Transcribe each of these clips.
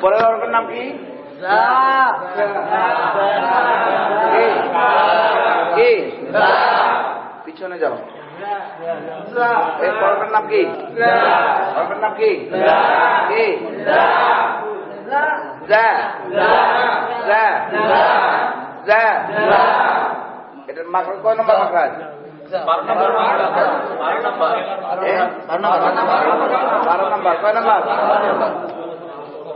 পরের অর্গের নাম কি কি পিছনে যাও এই নাম কি অর্গের নাম কি এটার মাকড় কয় নম্বর মাকড়াজ বারো নম্বর বারো নম্বর কয় নম্বর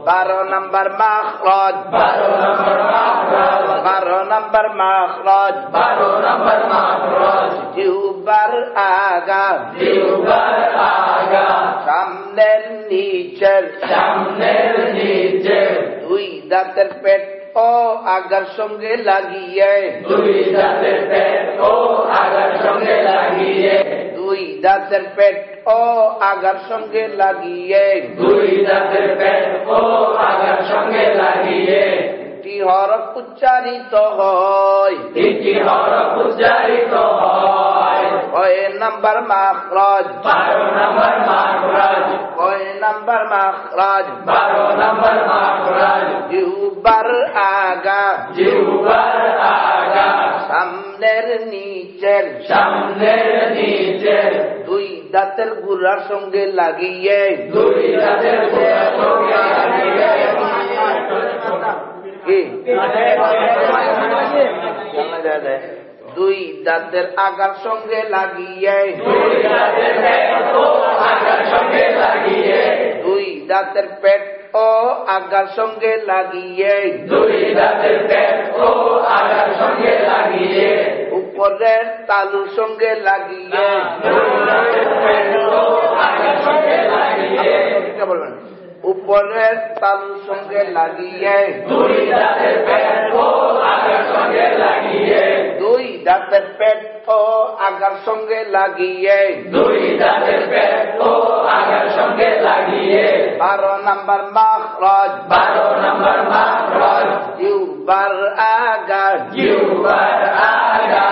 बारह नंबर मखराज बारह नंबर मखराज बारह नंबर मखराज बारह नंबर मखराज ऊपर आगा ऊपर आगा सामने नीचे सामने नीचे দুই দাঁতের পেট ও আগার সঙ্গে লাগিয়ে দুই দাঁতের পেট ও আগার সঙ্গে লাগিয়ে দুই দাঁতের পেট ও আগার সঙ্গে লাগিয়ে। দুই দাঁতের পেট ও আগার সঙ্গে লাগিয়ে। হরফ উচ্চারিত হয়। তিনটি হরফ উচ্চারিত হয়। কয় নাম্বার মাখরাজ? বারো নম্বর মাখরাজ। কয় নাম্বার মাখরাজ? বারো নম্বর মাখরাজ। জিহ্বার আগা। জিহ্বার আগা। সামনের নিচের। সামনের নিচে দুই দাঁতের গুড়ার সঙ্গে লাগিয়ে। দুই দাঁতের আগার সঙ্গে লাগিয়ে। দুই দাঁতের পেট ও আগার সঙ্গে লাগিয়ে। দুই দাঁতের পেট ও আগার সঙ্গে লাগিয়ে। মোহরের তালুর সঙ্গে লাগিয়ে। উপরের তালুর সঙ্গে লাগিয়ে দুই দাঁতের পেট আগার সঙ্গে লাগিয়ে। দুই দাঁতের পেট আগার সঙ্গে লাগিয়ে। বারো নাম্বার মাখরজ। বারো নাম্বার মাখরজ জিউবার আগার জিউবার আগার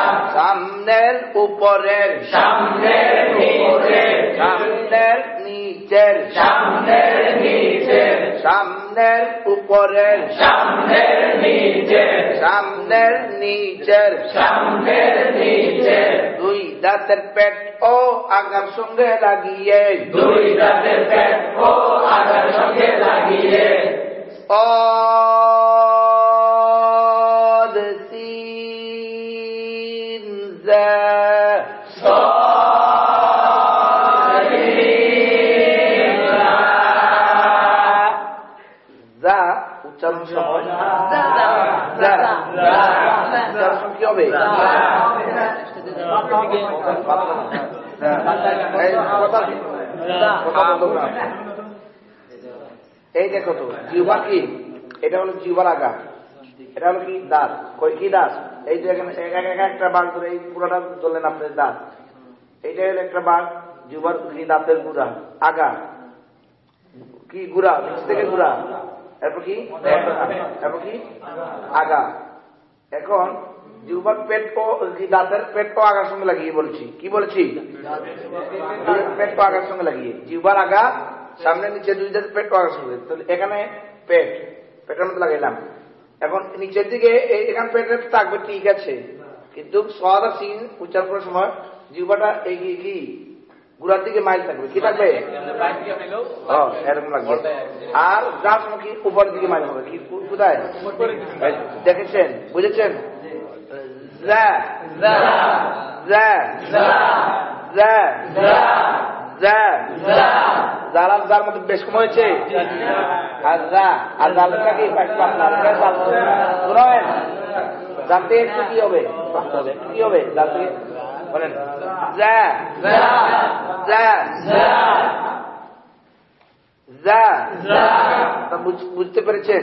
সামনের উপরের সামনের উপরের সামনের নিচের সামনের নিচের সামনের উপরের সামনের নিচের সামনের নিচের সামনের নিচের দুই দাঁতের পেট ও আগার সঙ্গে লাগিয়ে দুই দাঁতের পেট ও আগার সঙ্গে লাগিয়ে ও এই দেখো তো, জিহ্বা কি? এটা হলো জিহ্বার আগা এটা হলো কি? দাঁত। কই কি দাঁত? এই যে একটা বাঘ ধরে এই পুরোটা ধরলেন আপনার দাঁত। এইটা হলো একটা বাঘ জিহ্বার কি? দাঁতের গুড়া আগা কি গুড়া? নিচ থেকে গুড়া। এরপর কি? এরপর কি? আগা এখন জিহ্বার পেট ও দাঁতের পেট ও আগার সঙ্গে লাগিয়ে বলছি। কি বলছি? পেট ও আগার সঙ্গে লাগিয়ে। জিহ্বার আগা সামনে নিচে দুই দাঁত পেট ও আগার সঙ্গে। এখানে পেট, পেটের মধ্যে লাগাইলাম। এখন নিচের দিকে এখানে পেটে থাকবে, ঠিক আছে। কিন্তু সদা সিন উচ্চারণ করার সময় জিহ্বাটা এই কি- গুড়ার দিকে মাইল থাকবে। কি থাকবে? এরকম লাগবে। আর যার সময় উপরের দিকে মাইল হবে, কি কোথায়? দেখেছেন? বুঝেছেন? যা যা যা যা জালাল যার মধ্যে বেশ কম হয়েছে আর যা আর জানতে একটু কি হবে? কি হবে? জানতে। বলেন। যা যা যা বুঝতে পেরেছেন?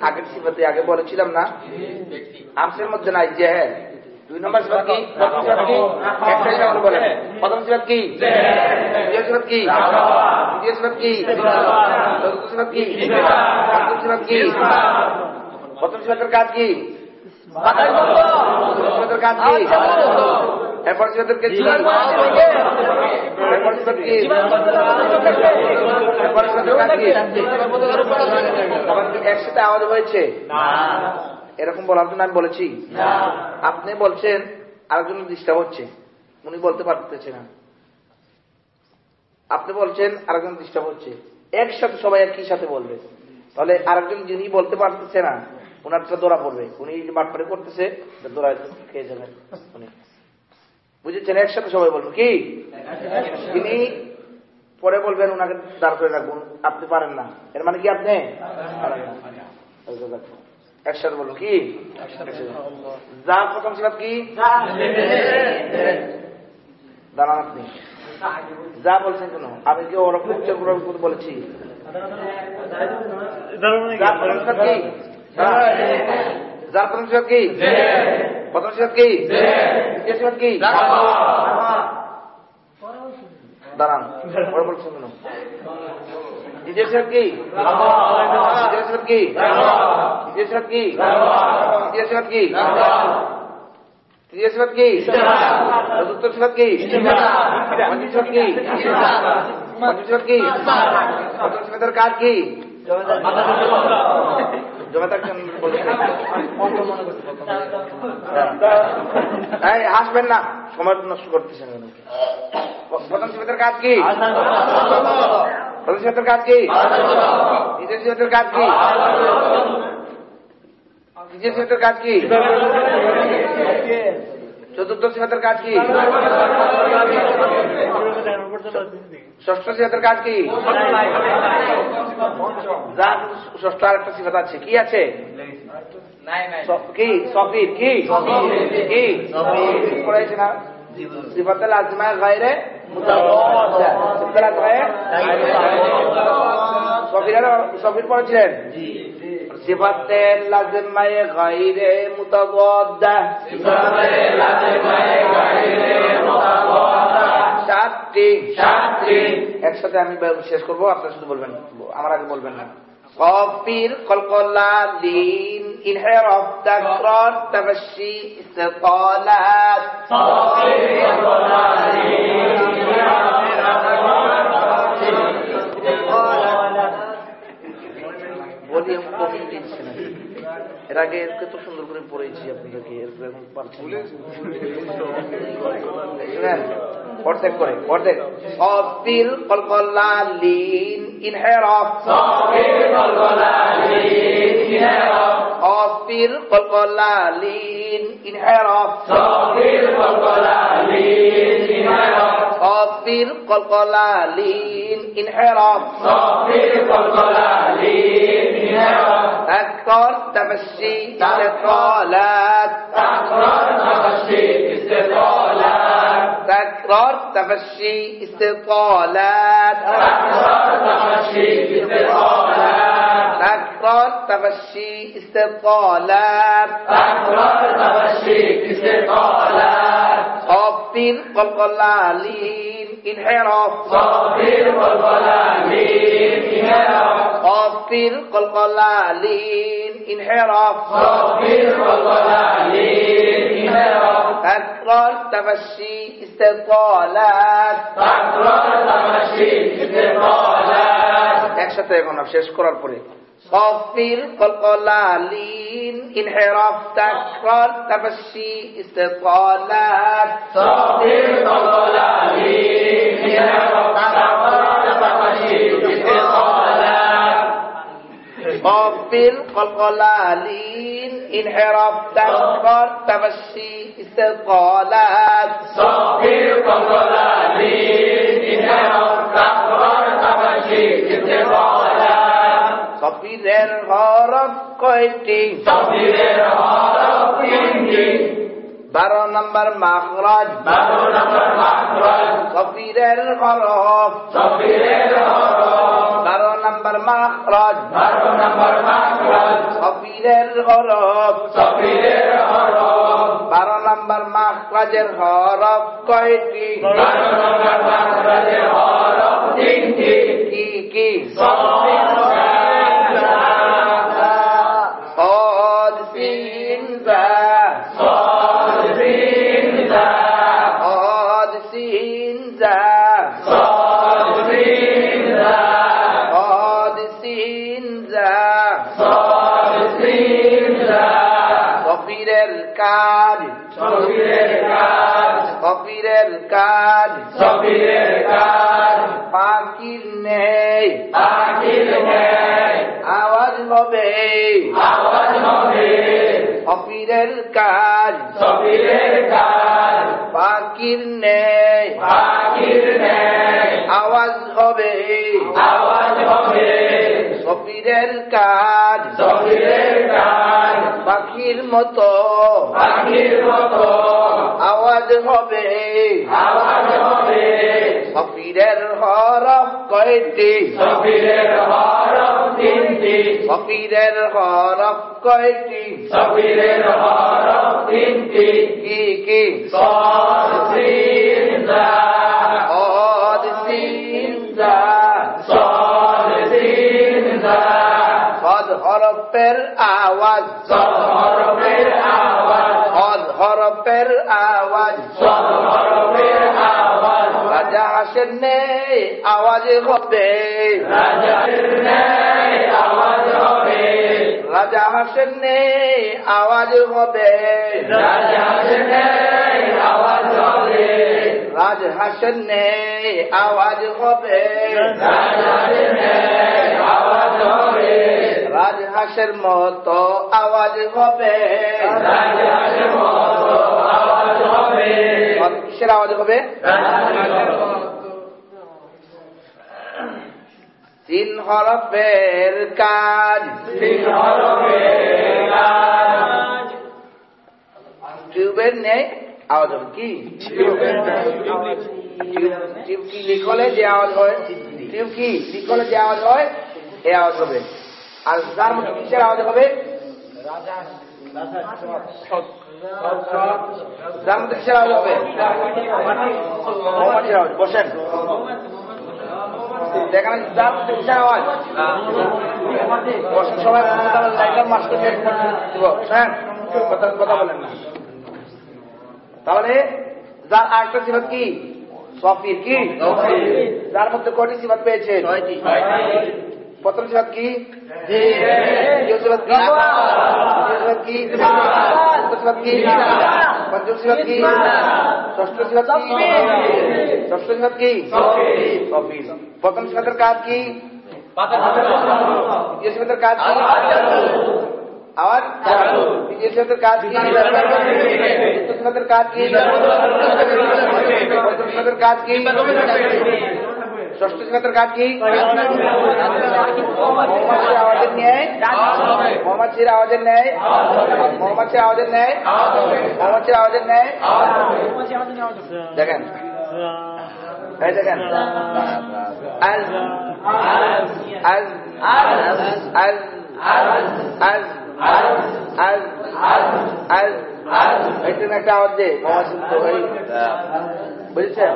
আগের সিফাতে আগে বলেছিলাম না। আমসের মধ্যে নাই হ্যাঁ দুই নম্বর সিফাত কি? প্রথম সিফাত কি? একটা সিফাত বলেন প্রথম সিফাত কি? দ্বিতীয় সিফাত কি? তৃতীয় সিফাত কি? চতুর্থ সিফাত কি? পঞ্চম সিফাত কি? প্রথম সিফাতের কাজ কি? সিফাতের কাজ কি? এরপর সিফাতের কাজ কি এরপর সিফাত কি? এরপর সিফাতের কাজ কি? আবার কি একসাথে আওয়াজ হয়েছে? এরকম বলার জন্য আমি বলেছি। আপনি বলছেন আরেকজন ডিস্টার্ব হচ্ছে। উনি বলতে পারতেছে না। আপনি বলছেন আরেকজন ডিস্টার্ব হচ্ছে। একসাথে সবাই একই সাথে বলবে। তাহলে আরেকজন যিনি বলতে পারতেছে না ওনারটা দোড়া পড়বে। উনি বাটপারে করতেছে দৌড়া খেয়ে যাবেন উনি। বুঝেছেন? একসাথে সবাই বলব। কি? তিনি পরে বলবেন ওনাকে দাঁড় করে রাখবেন আপনি পারেন না। এর মানে কি আপনি? একসাথে বলব কি? যা প্রথম সিফাত কি? দাঁড়ান আপনি। যা বলছেন কেন আমি কি ওরকম উচ্চার বলেছি? যা প্রথম সিফাত কি? প্রথম সিফাত কি? কি? দাঁড়ান, পরে বলছেন কেন দ্বিতীয় কি? দ্বিতীয় সিফাত কি? দ্বিতীয় কি? তৃতীয় কি? তৃতীয় সিফাত কি? চতুর্থ সিফাত কি? পঞ্চম সিফাত কি? পঞ্চম সিফাত কি? পঞ্চম সিফাতের কাজ কি? কেন এই হাসবেন না। সময় নষ্ট করতেছেন প্রধান কাজ কি? প্রধান কাজ কি? নিজের সিফাতের কাজ কি? নিজের সিফাতের কাজ কি? চতুর্থ সিফাতের কাজ কি? ষষ্ঠ সিফাতের কাজ কি? ষষ্ঠ আরেকটা সিফাত আছে। কি আছে? কি? সফির, কি? পড়াইছে না? সিফাতে লাজমা গায়রে মুতাওয়াদ্দা সিফাতে মুতাওয়াদ্দা সাতটি। একসাথে আমি শেষ করব আপনারা শুধু বলবেন আমার আগে বলবেন না। কপির কলকলা লিন তাকরার তাবাশি ইস্তিতালাত ভলিউম আগে এরকে তো সুন্দর করে পড়েছি আপনাদেরকে এরকম পারছেন অর্ধেক করে অর্ধেক। অবিল কলকলা লিন ইনহেরফ। অবিল কলকলা صفير قلقلالين انحراف. صفير قلقلالين انحراف. أكثر تمشي استطالات. أكثر تمشي استطالات. تكرار تمشي استطالات. تكرار تمشي استطالات. تكرار تمشي استطالات. تكرار تمشي استطالات. صفير قلقلالين. انحراف خافين قلقلالين انحراف تكرار تمشي استطالات একসাথে এখন শেষ করার পরে صافر قلقلالين انحراف تكرار تمشي استطالات صافر قلقلالين Qabil qalqalalin inhiraf dakkar tamassi istiqalat Qabil qalqalalin inhiraf dakkar tamassi istiqalat Qabiler harap koyti Qabiler harap tinti বারো নম্বর মাখরাজ। বারো নম্বর মাখরাজ। সফিরের হরফ। সফিরের হরফ। বারো নম্বর মাখরাজ। বারো নম্বর মাখরাজ। সফিরের হরফ। সফিরের হরফ। বারো নম্বর মাখরাজের হরফ কয়টি? বারো নম্বর মাখরাজের হরফ তিনটি। কি কি? সফির সফিরের কাজ। কাজ। পাখির আওয়াজ হবে। আওয়াজ হবে। সফিরের কাজ। সফিরের কাজ। পাখির মতো। পাখির মতো। আওয়াজ হবে। আওয়াজ হবে। ফকিরের হরফ কয়টি? ফকিরের হরফ তিনটি। ফকিরের হরফ কয়টি? ফকিরের হরফ তিনটি। কি কি? সর সিন আওয়াজ হবে। রাজা হাসেন নেই আওয়াজ হবে। রাজ হাসেন নেই আওয়াজ হবে। রাজ হাসের মতো আওয়াজ হবে। সেরা আওয়াজ হবে। তিন হরফের কাজ। টিউবের নেই আওয়াজ হবে কি? টিউব কি লিখলে যে আওয়াজ হয়? টিউব কি লিখলে যে আওয়াজ হয়? এ আওয়াজ হবে। আর যার মধ্যে কিসের আওয়াজ হবে? কিসের আওয়াজ হবে? বসেন। যার সবাই লাইটার কথা বলেন না। তাহলে যার আরেকটা সিফাত কি? সফির কি? যার মধ্যে কটি সিফাত পেয়েছে? প্রথম সিফাত কি? সিফাত কি? সিফাত কি? पंचम शिवत की। षष्ठ शिवत की। षष्ठ शिवत की। चौबीस प्रथम शिवंद्र काज की। ये शिवंद्र काज की। और ये शिवंद्र काज की। शिवंद्र काज की। शिवंद्र काज की। ষষ্ঠ সিফাতের কাজ কি? মৌমাছির আওয়াজের ন্যায় মৌমাছির আওয়াজের ন্যায়। মৌমাছির আওয়াজের ন্যায়। মৌমাছির আওয়াজের ন্যায়। দেখেন। এই দেখেন। আজ। আজ। আজ। আজ। আজ। আজ। আজ এটা একটা আওয়াজ দে। বুঝেছেন?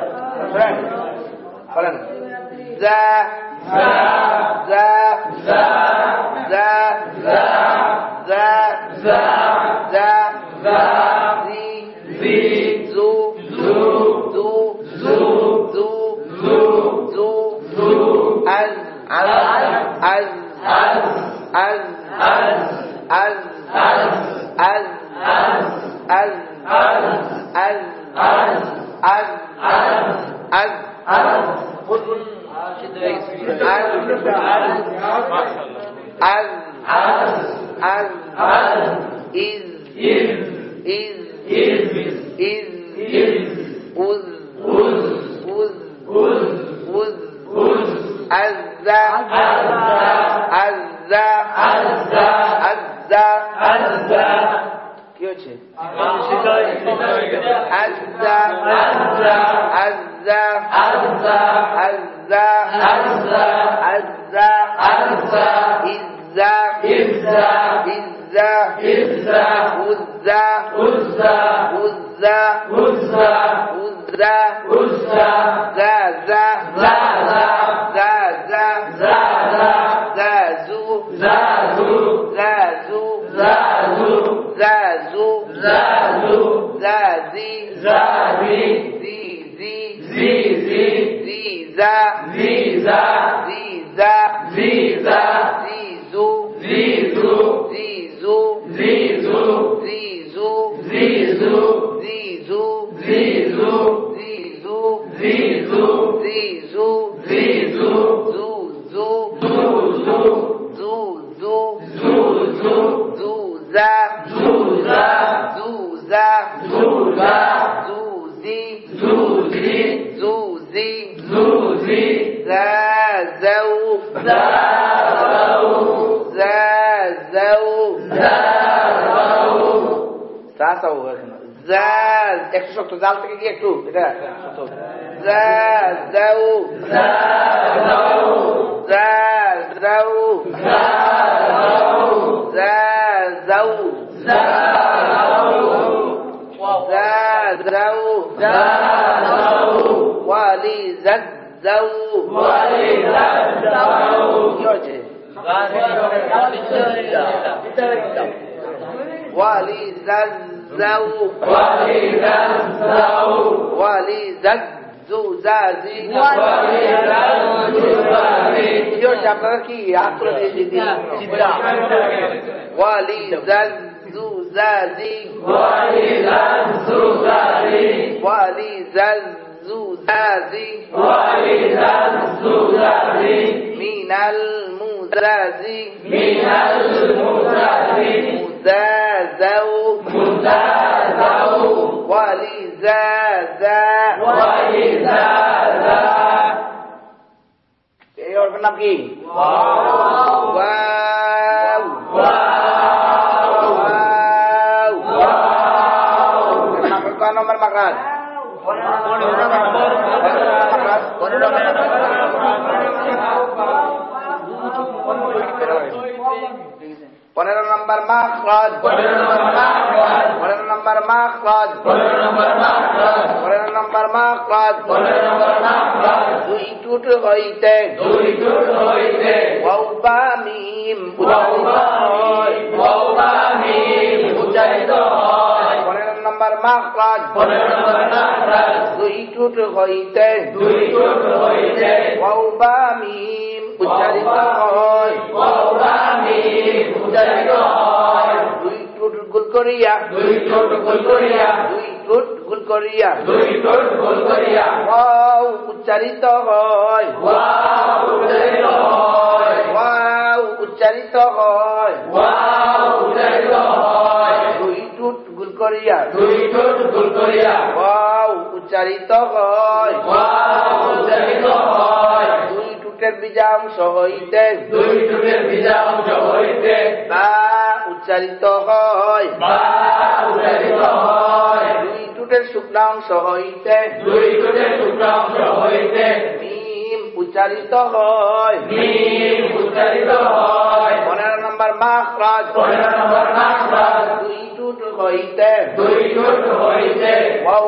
বলেন। za za za za za za za za za za. zu zu عزة عزة عزة عزة عزة عزة عزة عزة عزة عزة عزة عزة عزة عزة عزة عزة ذا ذا ذا ذا ذا ذا ذا ذا ذا زو ذا زو ذا زو ذا زو ذا زو ذا زو ذا زي ذا زي Zizi. Ziza. Ziza. Ziza. Ziza. Zizu. Zizu. Zizu. Zizu. Zizu. Zizu. Zizu. Zizu. Zizu. Zizu. Zizu. Zizu. Zizu. জাল একটু শক্ত জাল থেকে গিয়ে একটু এটা জাল যাও জাল যাও জাল যাও ولزدوا ولزدوا ولزدوا زو ولي زو ولي زو زو زازي ولي زو زازي يرجع بركي عقلي ولزو ولزك زوزازي ولزوزازي io ci abbracchi altro di città ولزوزازي ولزوزازي زو زازي من ال البلازي من المزازي مزازو مزازو ولزازا ولزازا Ayo kenapa ki? Wow. Wow. Wow. Wow. Wow. Kenapa nomor makan? Wow. পনেরো নম্বর মাখরাজ। পনেরো নম্বর মাখরাজ। পনেরো নম্বর মাখরাজ। দুই টুট হইতে। ওয়াও বা মিম পনেরো নম্বর মাখরাজ। দুই টুট হইতে। ওয়াও বা মিম উচ্চারিত হয়। দুই টুট গুল করিয়া। দুই ঠোঁট গোল করিয়া। দুই টুট গুল করিয়া। দুই ঠোঁট গোল করিয়া। ওয়াও উচ্চারিত হয়। ওয়াও উচ্চারিত হয়। ওয়াও উচ্চারিত হয়। ওয়াও উচ্চারিত হয়। দুই টুট গুল করিয়া। দুই ঠোঁট গোল করিয়া। ওয়াও উচ্চারিত হয়। ওয়াও উচ্চারিত হয়। টুটের বীজাংশ দুই অংশ হইতে বা উচ্চারিত হয়। বা উচ্চারিত হয় দুই টুটের শুক্লাংশ হইতে দুই অংশ হইতে মিম উচ্চারিত হয়। মিম উচ্চারিত হয় পনেরো নম্বর মাখরাজ। পনেরো নম্বর মাখরাজ দুই টুট হইতে। দুই ঠোঁট হইতে। ওয়াও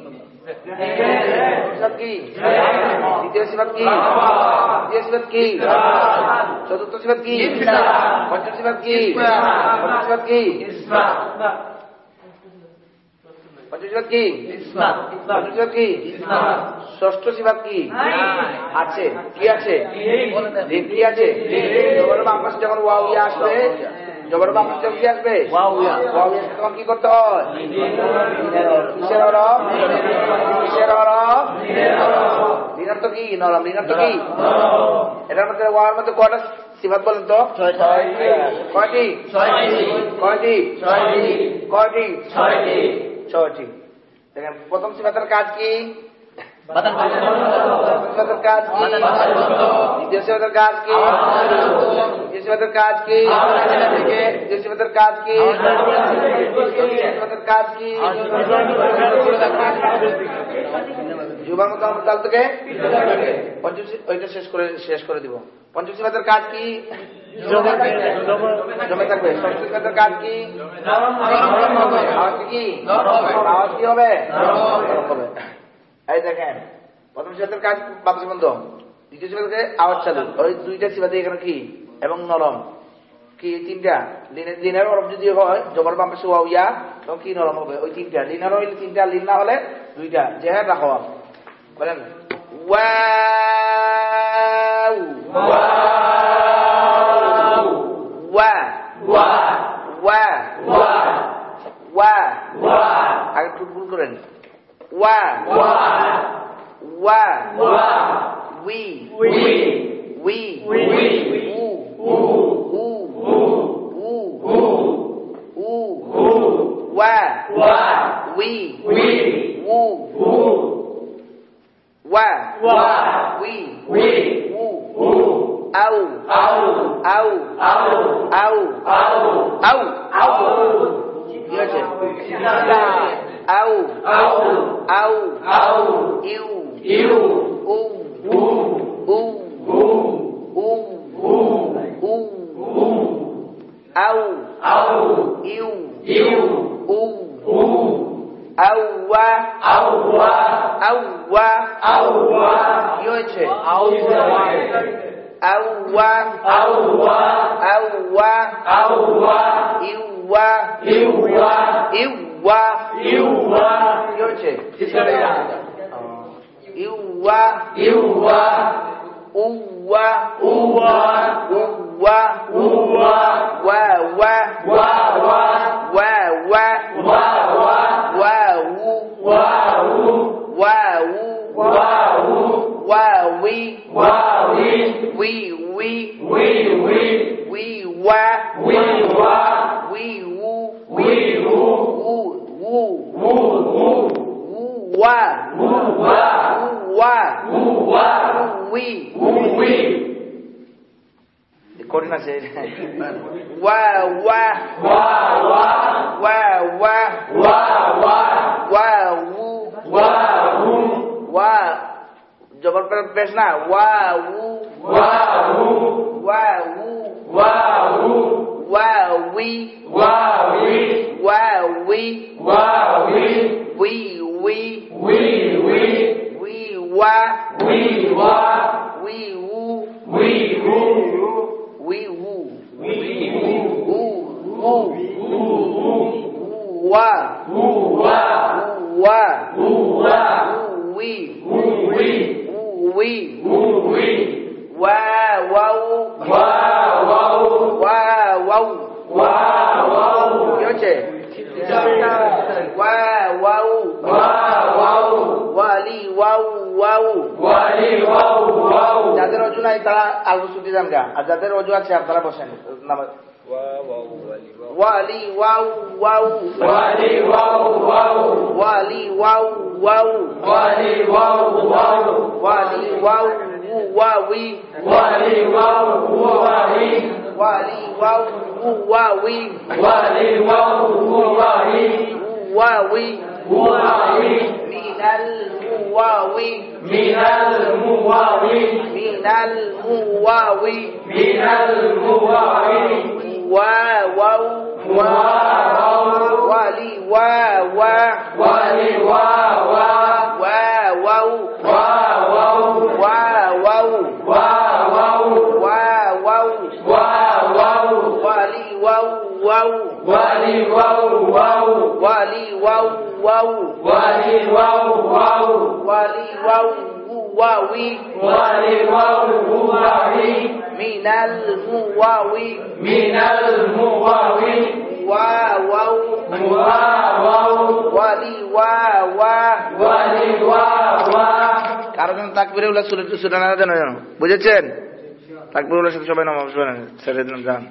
কি? দ্বিতীয় সিফাত কি? সিফাত কি? চতুর্থ সিফাত কি? পঞ্চম সিফাত কি? পঞ্চম সিফাত কি পঞ্চম সিফাত কি? পঞ্চম সিফাত কি ষষ্ঠ সিফাত কি? আছে। কি আছে। কি আছে যখন ইয়া আসবে জবর যখন কি আসবে? তখন কি করতে হয়? কিসের হরফ কিসের হরফ ঋণার্থ কি? নরম। ঋণার্থ কি? এটার মধ্যে ওয়ার মধ্যে কয়টা সিফাত বলেন তো? কয়টি? কয়টি কয়টি? ছয়টি। ছয়টি। দেখেন প্রথম সিফাতের কাজ কি? কাজ কি? দ্বিতীয় কাজ কি? দ্বিতীয় কাজ কি? দ্বিতীয় কাজ কি? তৃতীয় কাজ কি? যুবার মতো আমরা তাল থেকে পঞ্চম ওইটা শেষ করে শেষ করে দিব। পঞ্চম সিফাতের কাজ কি? জমে থাকবে ষষ্ঠ কাজ কি? আওয়াজ কি? আওয়াজ কি হবে? হবে। এই দেখেন প্রথম সিফাতের কাজ বাতাস বন্ধ। দ্বিতীয় সিফাতের আওয়াজ চালু। ওই দুইটা সিফাতে এখানে কি? এবং নরম। কি? তিনটা। লিনের নরম যদি হয় জবর বাম পাশে ইয়া তখন কি নরম হবে? ওই তিনটা। লিনার হইলে তিনটা লিন না হলে দুইটা। যে হ্যাঁ রাখো বলেন ওয়াও। ওয়া। ওয়া। ওয়া। আগে একটু ভুল করেন। Why? Why? Why? Why? We. We. We. We. We. Who? Who? Who? Who? Who? Who? Why? Why? We. We. Who? Who? Why? Why? We. We. Who? Who? Au. Au. Au. Au. Au. Au. Au. Au. Your turn. Au. Au. Au. Au. Eu. Eu. Um. Um. Um. Um. Um. Um. Au. Au. Eu. Eu. Um. Um. Aua. Aua. Aua. Aua. Yoje. Aua. Aua, aua, aua, aua, iua, iua, iua, Iuá. Yoche. Descarregada. Iuá. Iuá. Uá. Uá. Uá. Uá. Uá. Uá. Uá. Uá. Uá. Uá. Uá. we wa we we we we we we wa we wa we woo we woo Wu. Wu. Wu. Wa. Wu. Wa. Wu. Wa. Wu. Wa. Wi. Wi. Koordinat saya. Wa wa wa wa wa wa wa wa wa wu wa wu wa जबर पर पेशना wa wu wa wu wa wu wa wu While we, while we, while we, while we, we, we, we, we, we, why, we, why, we, woo, we, woo, we, woo, we, woo, woo, woo, woo, why, woo, why, woo, why, woo, why, woo, we, woo, we, woo, we, woo, we. উই উই ওয়া ওয়াউ ওয়া ওয়াউ কি হচ্ছে ওয়া ওয়াউ ওয়ালি ওয়াউ ওয়াউ যাদের অজু নাই তারা আলু ছুটি যান গা আর যাদের অজু আছে আপনারা বসেন নামাজ ওয়ালি ওয়াউ ওয়াউ ওয়ালি ওয়াউ ওয়াউ ওয়ালি ওয়াউ উ ওয়াউই ওয়ালি ওয়াউ উ ওয়াউই উ ওয়াউই মিনাল মুওয়াউই মিনাল মুওয়াউই ওয়া ওয়াউ ওয়ালি ওয়া ওয়া ওয়া ওয়াউ ওয়া ওয়াউ ওয়া ওয়াউ ওয়ালি ওয়াউ ওয়াউ ওয়ালি ওয়াউ ওয়াউ ওয়ালি ওয়াউ উ ওয়াউই মিনাল মুওয়াউই ওয়া ওয়াউ ওয়ালি ওয়া ওয়া কারও যেন তাকবিরে উল্লাহ সুরে সুরানা যেন বুঝেছেন তাকবিরুলের সাথে সবাই নামাজ পড়েন ছেড়ে দিন যান